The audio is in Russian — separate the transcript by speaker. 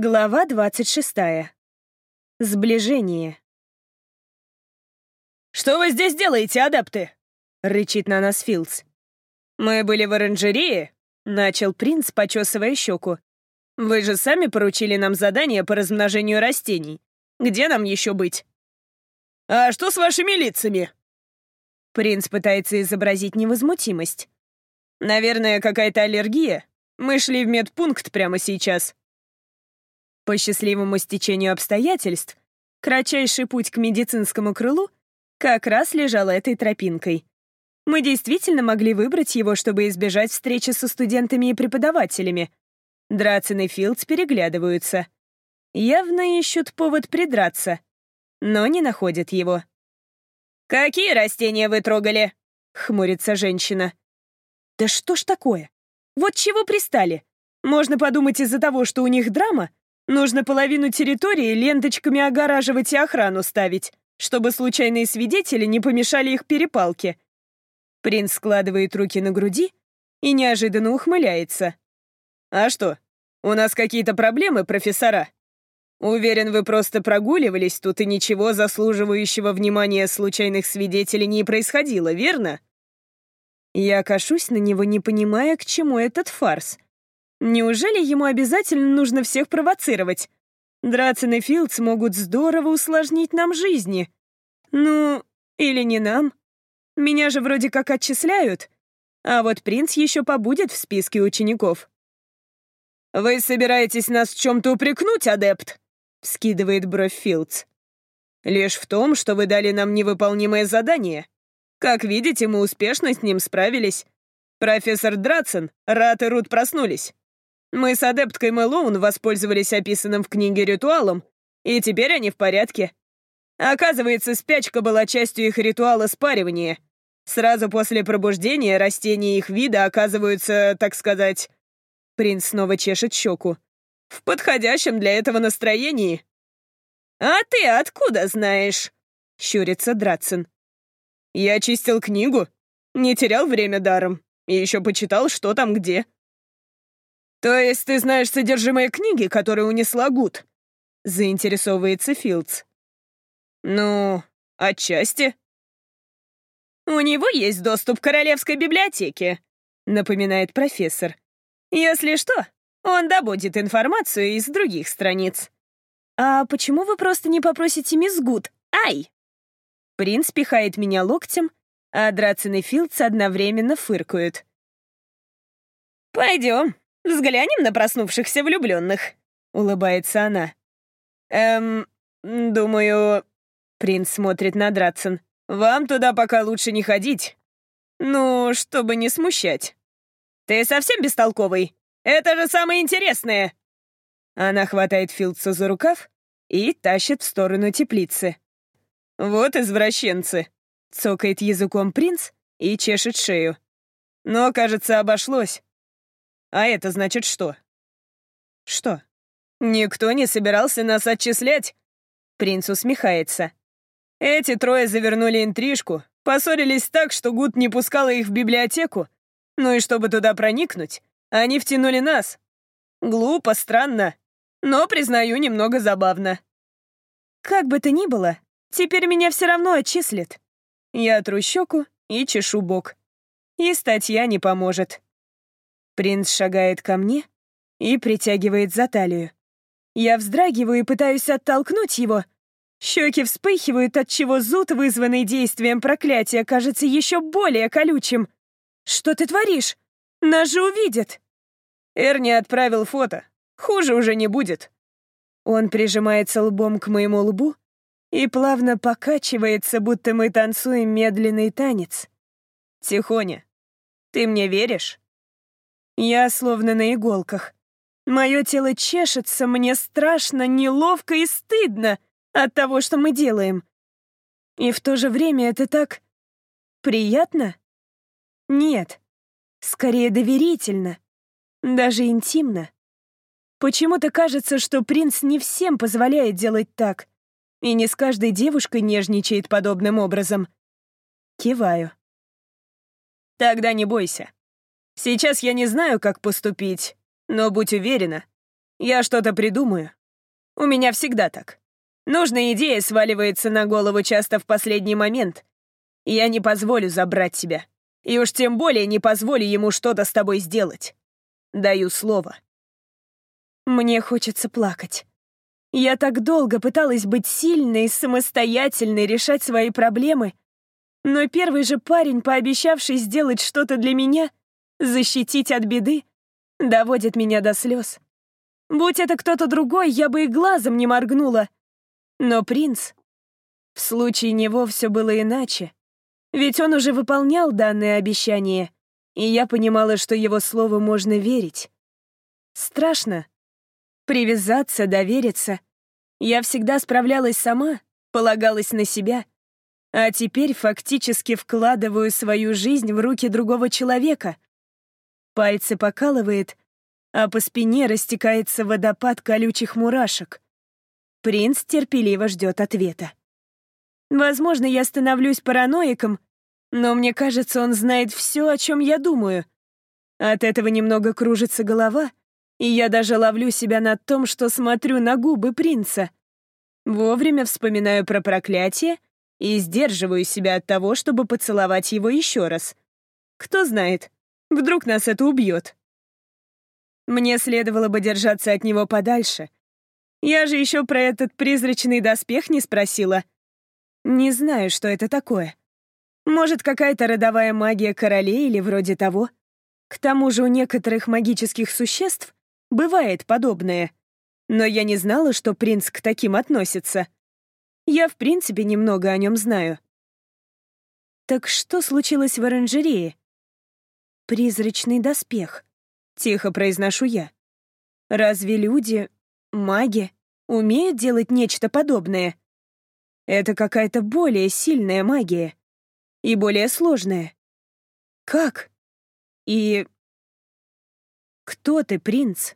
Speaker 1: Глава 26. Сближение.
Speaker 2: «Что вы здесь делаете, адепты?» — рычит на нас Филдс. «Мы были в оранжерее», — начал принц, почесывая щеку. «Вы же сами поручили нам задание по размножению растений. Где нам еще быть?» «А что с вашими лицами?»
Speaker 1: Принц пытается изобразить невозмутимость.
Speaker 2: «Наверное, какая-то аллергия. Мы шли в медпункт прямо сейчас».
Speaker 1: По счастливому стечению обстоятельств, кратчайший путь к медицинскому крылу как раз лежал этой тропинкой. Мы действительно могли выбрать его, чтобы избежать встречи со студентами и преподавателями. Драцин и Филдс переглядываются. Явно ищут повод придраться, но не находят его.
Speaker 2: «Какие растения вы трогали?» — хмурится женщина.
Speaker 1: «Да что ж такое? Вот чего пристали? Можно подумать из-за того, что у них драма, Нужно половину территории ленточками огораживать и охрану ставить, чтобы случайные свидетели не помешали их перепалке. Принц складывает руки на груди и неожиданно ухмыляется.
Speaker 2: «А что, у нас какие-то проблемы, профессора? Уверен, вы просто прогуливались тут, и ничего заслуживающего внимания случайных свидетелей не происходило, верно?»
Speaker 1: Я кашусь на него, не понимая, к чему этот фарс — Неужели ему обязательно нужно всех провоцировать? Драцен и Филдс могут здорово усложнить нам жизни. Ну, или не нам. Меня же вроде как отчисляют. А вот принц еще побудет в списке учеников.
Speaker 2: «Вы собираетесь нас в чем-то упрекнуть, адепт?» — вскидывает бровь Филдс. «Лишь в том, что вы дали нам невыполнимое задание. Как видите, мы успешно с ним справились. Профессор Драцен, Рат и Рут проснулись. Мы с адепткой Мэлоун воспользовались описанным в книге ритуалом, и теперь они в порядке. Оказывается, спячка была частью их ритуала спаривания. Сразу после пробуждения растения их вида оказываются, так сказать... Принц снова чешет щеку. В подходящем для этого настроении. «А ты откуда знаешь?» — щурится Драцин. «Я чистил книгу, не терял время даром, и еще почитал, что там где», «То есть ты знаешь содержимое книги, которую унесла Гуд?» — заинтересовывается Филдс. «Ну, отчасти». «У него есть доступ к королевской библиотеке», — напоминает профессор. «Если что, он добудет информацию из других страниц». «А почему вы просто не попросите мисс Гуд? Ай!» Принц пихает меня локтем, а Драцин и Филдс одновременно фыркают. «Пойдем, Взглянем на проснувшихся влюбленных», — улыбается она. «Эм, думаю...» Принц смотрит на Дратсон. «Вам туда пока лучше не ходить. Ну, чтобы не смущать. Ты совсем бестолковый? Это же самое интересное!» Она хватает Филдса за рукав и тащит в сторону теплицы. «Вот извращенцы!» — цокает языком принц и чешет шею. «Но, кажется, обошлось. А это значит что? Что? Никто не собирался нас отчислять? Принц усмехается. Эти трое завернули интрижку, поссорились так, что Гуд не пускала их в библиотеку. Ну и чтобы туда проникнуть, они втянули нас. Глупо, странно, но, признаю, немного забавно. Как бы то ни было, теперь меня все равно отчислят. Я тру щеку и чешу бок. И статья не поможет. Принц шагает ко мне и притягивает за талию. Я вздрагиваю и пытаюсь оттолкнуть его. Щеки вспыхивают, отчего зуд, вызванный действием проклятия, кажется еще более колючим. «Что ты творишь? Нас же увидят!» Эрни отправил фото. Хуже уже не будет. Он прижимается лбом к моему лбу и плавно покачивается, будто мы танцуем медленный танец. «Тихоня, ты мне веришь?» Я словно на иголках. Мое тело чешется, мне страшно, неловко и стыдно от того, что мы делаем. И в то же время это так... приятно? Нет, скорее доверительно, даже интимно. Почему-то кажется, что принц не всем позволяет делать так, и не с каждой девушкой нежничает подобным образом. Киваю. Тогда не бойся. Сейчас я не знаю, как поступить, но будь уверена, Я что-то придумаю. У меня всегда так. Нужная идея сваливается на голову часто в последний момент. Я не позволю забрать тебя. И уж тем более не позволю ему что-то с тобой сделать. Даю слово.
Speaker 1: Мне хочется плакать. Я так долго пыталась быть сильной, самостоятельной, решать свои проблемы. Но первый же парень, пообещавший сделать что-то для меня, защитить от беды, доводит меня до слез. Будь это кто-то другой, я бы и глазом не моргнула. Но принц... В случае него все было иначе. Ведь он уже выполнял данное обещание, и я понимала, что его слову можно верить. Страшно. Привязаться, довериться. Я всегда справлялась сама, полагалась на себя. А теперь фактически вкладываю свою жизнь в руки другого человека. Пальцы покалывает, а по спине растекается водопад колючих мурашек. Принц терпеливо ждет ответа. Возможно, я становлюсь параноиком, но мне кажется, он знает все, о чем я думаю. От этого немного кружится голова, и я даже ловлю себя на том, что смотрю на губы принца. Вовремя вспоминаю про проклятие и сдерживаю себя от того, чтобы поцеловать его еще раз. Кто знает, вдруг нас это убьет. Мне следовало бы держаться от него подальше. Я же еще про этот призрачный доспех не спросила. Не знаю, что это такое. Может, какая-то родовая магия королей или вроде того. К тому же у некоторых магических существ бывает подобное. Но я не знала, что принц к таким относится. Я, в принципе, немного о нем знаю. Так что случилось в оранжерее? Призрачный доспех. Тихо произношу я. Разве люди, маги, умеют делать нечто подобное? Это какая-то более сильная магия. И более сложная. Как? И... Кто ты, принц?